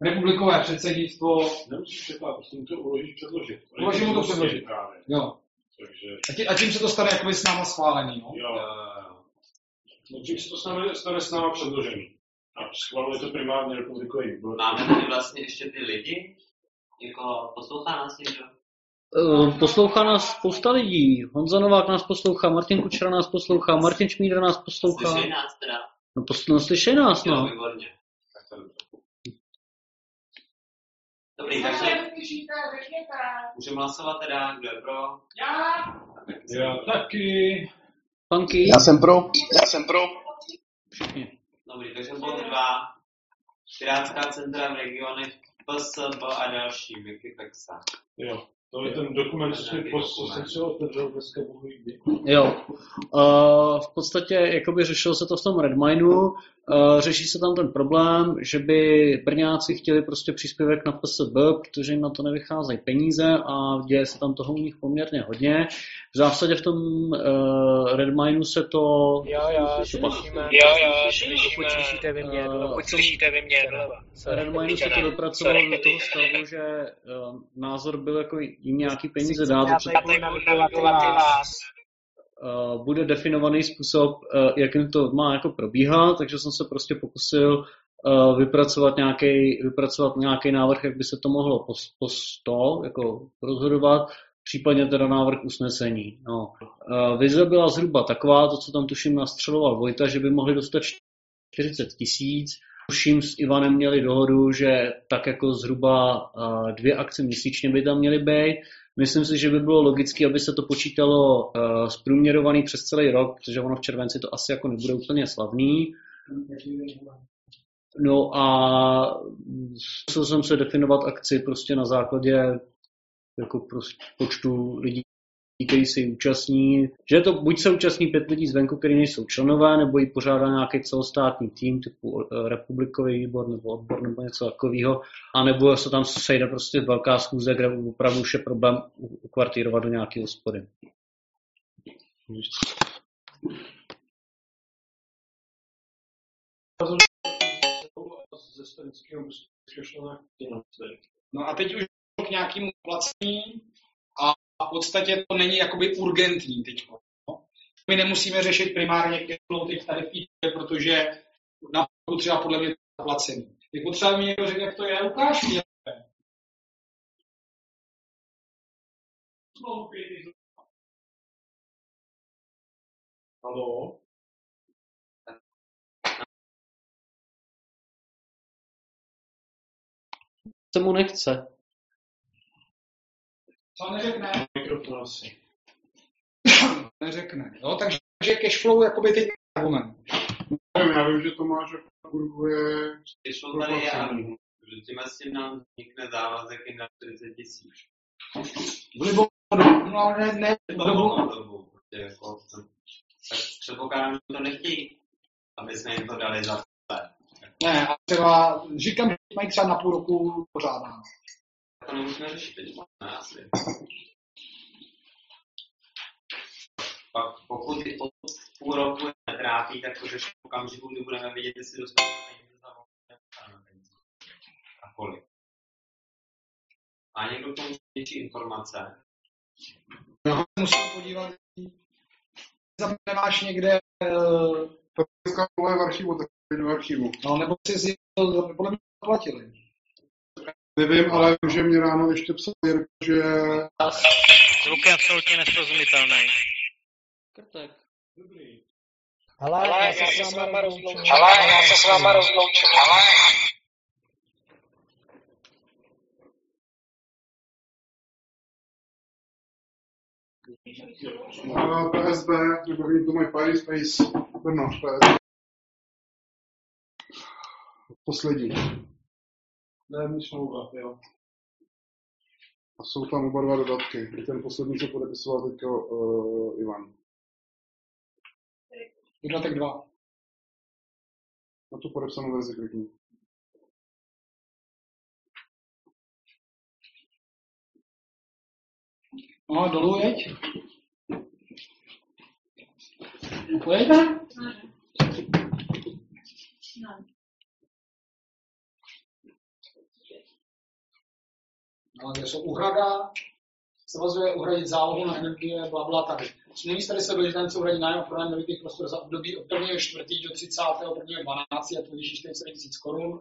republikové předsednictvo. Nemusíš překládat, prostě mu to uložit, předložit. Uložím mu to předložit. Právě. Jo. Takže, A, tí, a tím se to stane jakoby s náma schválený. No? jo. No, tím se to stane, stane s náma předložený. A schvaluje to primárně republikový výbor. Máme tady vlastně ještě ty lidi, jako poslouchá nás někdo? Eh, Poslouchá nás spousta lidí. Honza Novák nás poslouchá, Martin Kučera nás poslouchá, Martin Šmídr nás poslouchá. Slyšej nás teda? No, pos- no slyšej nás, Jo, no. výborně. Tak to je dobře. Dobrý, takže můžeme hlasovat teda, kdo je pro. Já taky. Funky. Já jsem pro, já jsem pro. Všichni. Dobrý, takže bod 2. Pirátská centra v regionech PSB a další, Wikipexa. Jo. To je ten dokument, co jsem si otevřel dneska, bohu. Jo. Uh, v podstatě jakoby řešilo se to v tom Redmineu, řeší se tam ten problém, že by Brňáci chtěli prostě příspěvek na PSB, protože jim na to nevycházejí peníze a děje se tam toho u nich poměrně hodně. V zásadě v tom uh, Redmineu se to... Jo, jo, slyšíme. Jo, jo, Slyšíme. Pokud slyšíte vy mě, Eh, Pokud tom- slyšíte vy mě, Redmineu se to dopracovalo do toho stavu, že uh, názor byl jako jim nějaký peníze dát, Já tady budu vás. Uh, bude definovaný způsob, uh, jakým to má jako probíhat, takže jsem se prostě pokusil uh, vypracovat nějaký vypracovat nějaký návrh, jak by se to mohlo po, po sto, jako rozhodovat, případně teda návrh usnesení. No. Vize byla zhruba taková, to, co tam tuším nastřeloval Vojta, že by mohli dostat 40 tisíc. Tuším s Ivanem měli dohodu, že tak jako zhruba dvě akce měsíčně by tam měly být. Myslím si, že by bylo logické, aby se to počítalo uh, zprůměrovaný přes celý rok, protože ono v červenci to asi jako nebude úplně slavný. No a musel jsem se definovat akci prostě na základě jako prostě počtu lidí, kteří se účastní. Že to buď se účastní pět lidí zvenku, kteří nejsou členové, nebo ji pořádá nějaký celostátní tým, typu eh, republikový výbor nebo odbor nebo něco takového, a nebo se tam sejde prostě velká schůze, kde opravdu už je problém ukvartírovat do nějaké hospody. No a teď už k nějakému placení a v podstatě to není jakoby urgentní teď. No. My nemusíme řešit primárně teď tady v IT, protože na třeba podle mě to placení. Je potřeba mi někdo řekl, jak to je. Ukáž mi. jak to je. Halo? Se mu nechce. Co neřekne? Mikrofon asi. Neřekne. Jo? Takže cashflow jakoby teď argument. Nevím, já vím, že Tomáš jako funguje Vyšlo tady je argument, že tím asi nám vznikne závazek i na 40 tisíc. V Libovodu. No ale ne, ne, Dobu, dobu, prostě jako, tak předpokládám, že to nechtějí, aby jsme jim to dali za ne, a třeba říkám, že mají třeba na půl roku pořádáno. To nemusíme řešit teď, asi. Pak pokud i po půl roku je netrápí, tak to řešíme v okamžiku, kdy budeme vidět, jestli dostaneme peníze za nebo peníze. A kolik. Má někdo k tomu větší informace? Musím podívat. Nemáš někde, eh, dneska vole v archivu, tak jdu do archivu. no, nebo jsi si to podle mě zaplatili. Nevím, ale vím, že mě ráno ještě psal Jirka, že Zvuk je absolutně nesrozumitelný. Krtek. Hele, Ale já se s váma rozloučím. Ale já se s váma rozloučím. Ale... a PSB, nebo oni to mají PySpace, Brno, PSB. Poslední. Ne, smlouva, jo. A jsou tam oba dva dodatky. I ten poslední, co podepisoval teďka uh, Ivan. Dodatek dva. Na tu podepsanou verzi klikni. No, dolů jeď. Pojede? No, kde jsou uhrada, se vazuje uhradit zálohu na energie, bla, bla, tady. Smluvní strany se dožitém se uhradit nájem prodání nemovitých prostor za období od 1. čtvrtý do 31. 12. a to vyšší 40 000 korun.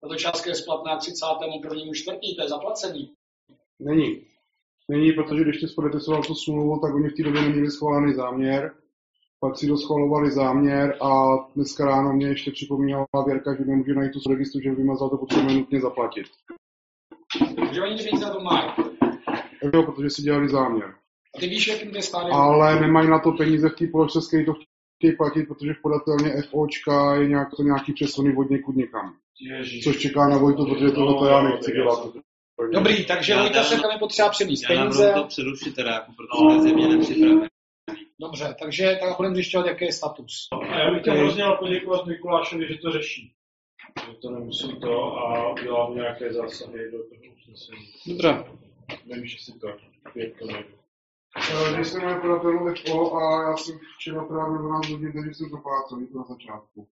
Tato částka je splatná k 31. čtvrtý, to je zaplacený. Není. Není, protože když ty spodepisoval tu smlouvu, tak oni v té době neměli schválený záměr, pak si doschvalovali záměr a dneska ráno mě ještě připomínala Věrka, že nemůže najít tu registru, že vymazal to potřebuje nutně zaplatit. Takže oni ty peníze na to mají. Jo, protože si dělali záměr. A ty víš, jakým to je stádium? Ale nemají na to peníze v té položce, z to chtějí platit, protože v podatelně FOčka je nějak, to nějaký přesuny od někud někam. Ježíš. Což čeká na Vojtu, protože tohle to já nechci já dělat. Dobrý, takže Já Vojta se tam je potřeba přenést Já peníze. to přerušit teda, jako, protože to je země nepřipravené. Dobře, takže tak budeme zjišťovat, jaký je status. A já bych chtěl hrozně poděkovat Mikulášovi, že to řeší. Že to nemusí to a udělám nějaké zásahy do toho usnesení. Dobře. Nevím, že si to jak to nejde. Eh, Když jsme mají podatelnou FO a já jsem včera právě 12 hodin, takže jsem to na začátku.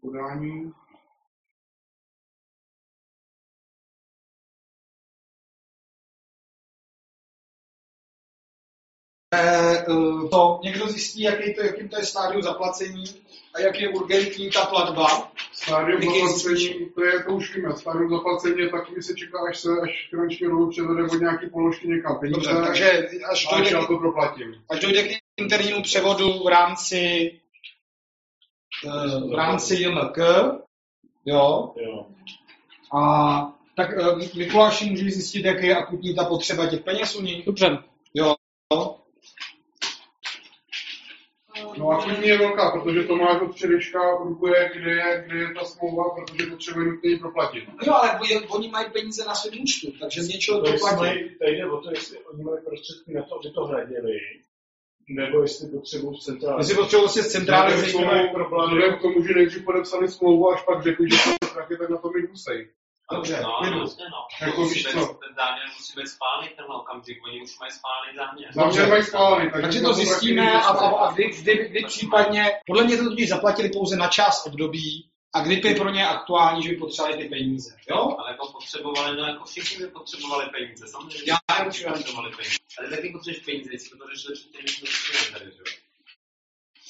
Podání. To někdo zjistí, jaký to, jakým to je stádium zaplacení a jak je urgentní ta platba. Stádium zaplacení, to je, to už víme, stádium zaplacení je takový, se čeká, až se, až finanční rovnou převede od nějaký položky někam peníze. Dobře, takže až a až dojde, já to proplatím. až dojde k internímu převodu v rámci eh, v rámci JMK, jo, Jo. a tak eh, Mikuláši může zjistit, jak je akutní ta potřeba těch peněz u ní. Dobře. No klidně je velká, protože to máš od včerejška urkuje, kde je, kde je ta smlouva, protože potřebuje nutně ji proplatit. Jo, ale oni- oni mají peníze na svém účtu, takže z něčeho To to jestli platí. mají, tady jde o to, jestli oni mají prostředky na to, aby to hradili, nebo jestli potřebují z centrály Vzhledem k zjistit, tomu- problém. Vzhledem k tomu, že nejdřív podepsali smlouvu, až pak řekli, že to trafy, tak na to mít musí. Dobře, No, klidu. vlastně no. Jako Musí víš být- co? Ten záměr musí být schválený v tenhle okamžik, oni už mají schválený záměr. Záměr mají schválený, takže, Takže to zjistíme a, a, a kdy, kdy, kdy případně, podle mě to totiž zaplatili pouze na část období a kdy to je pro ně aktuální, že by potřebovali ty peníze. Jo? Ale jako potřebovali, no jako všichni by potřebovali peníze, samozřejmě. Já určitě. potřebovali peníze. Ale taky potřebuješ peníze, jestli to řešili předtím, než jsme začali tady, že jo.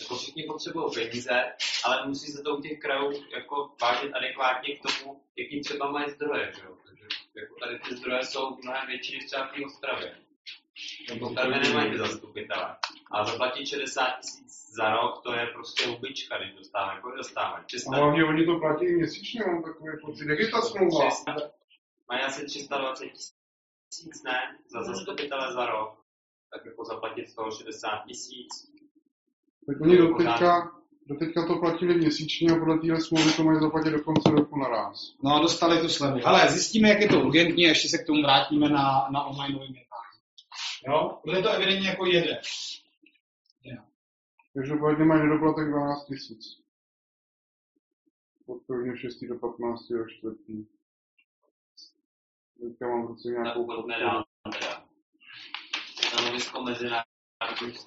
Jako všichni potřebují peníze, ale musí se to u těch krajů jako vážit adekvátně k tomu, jaký třeba mají zdroje, že. Takže jako tady ty zdroje jsou mnohem větší než třeba v té Ostravě. Jako tady nemají ty zastupitelé. A zaplatit 60 tisíc za rok, to je prostě hubička, když dostávají, jako dostávají. A 300 hlavně oni to platí měsíčně, mám takový pocit. Jak je ta smlouva? 300 mají asi 320 tisíc, ne, za zastupitele za rok, tak jako zaplatit z toho 60 tisíc. Tak oni do teďka, do teďka to platili měsíčně a podle téhle smlouvy to mají zaplatit do konce roku naraz. No a dostali tu slevu. Ale zjistíme, jak je to urgentní a ještě se k tomu vrátíme na, na online jednání. Jo? Protože to evidentně jako jede. Každopádně mají nedoplatek 12 tisíc. Od 1. 6. do 15. do 4. Teďka mám v ruce Tak nějakou. Stanovisko mezinárodních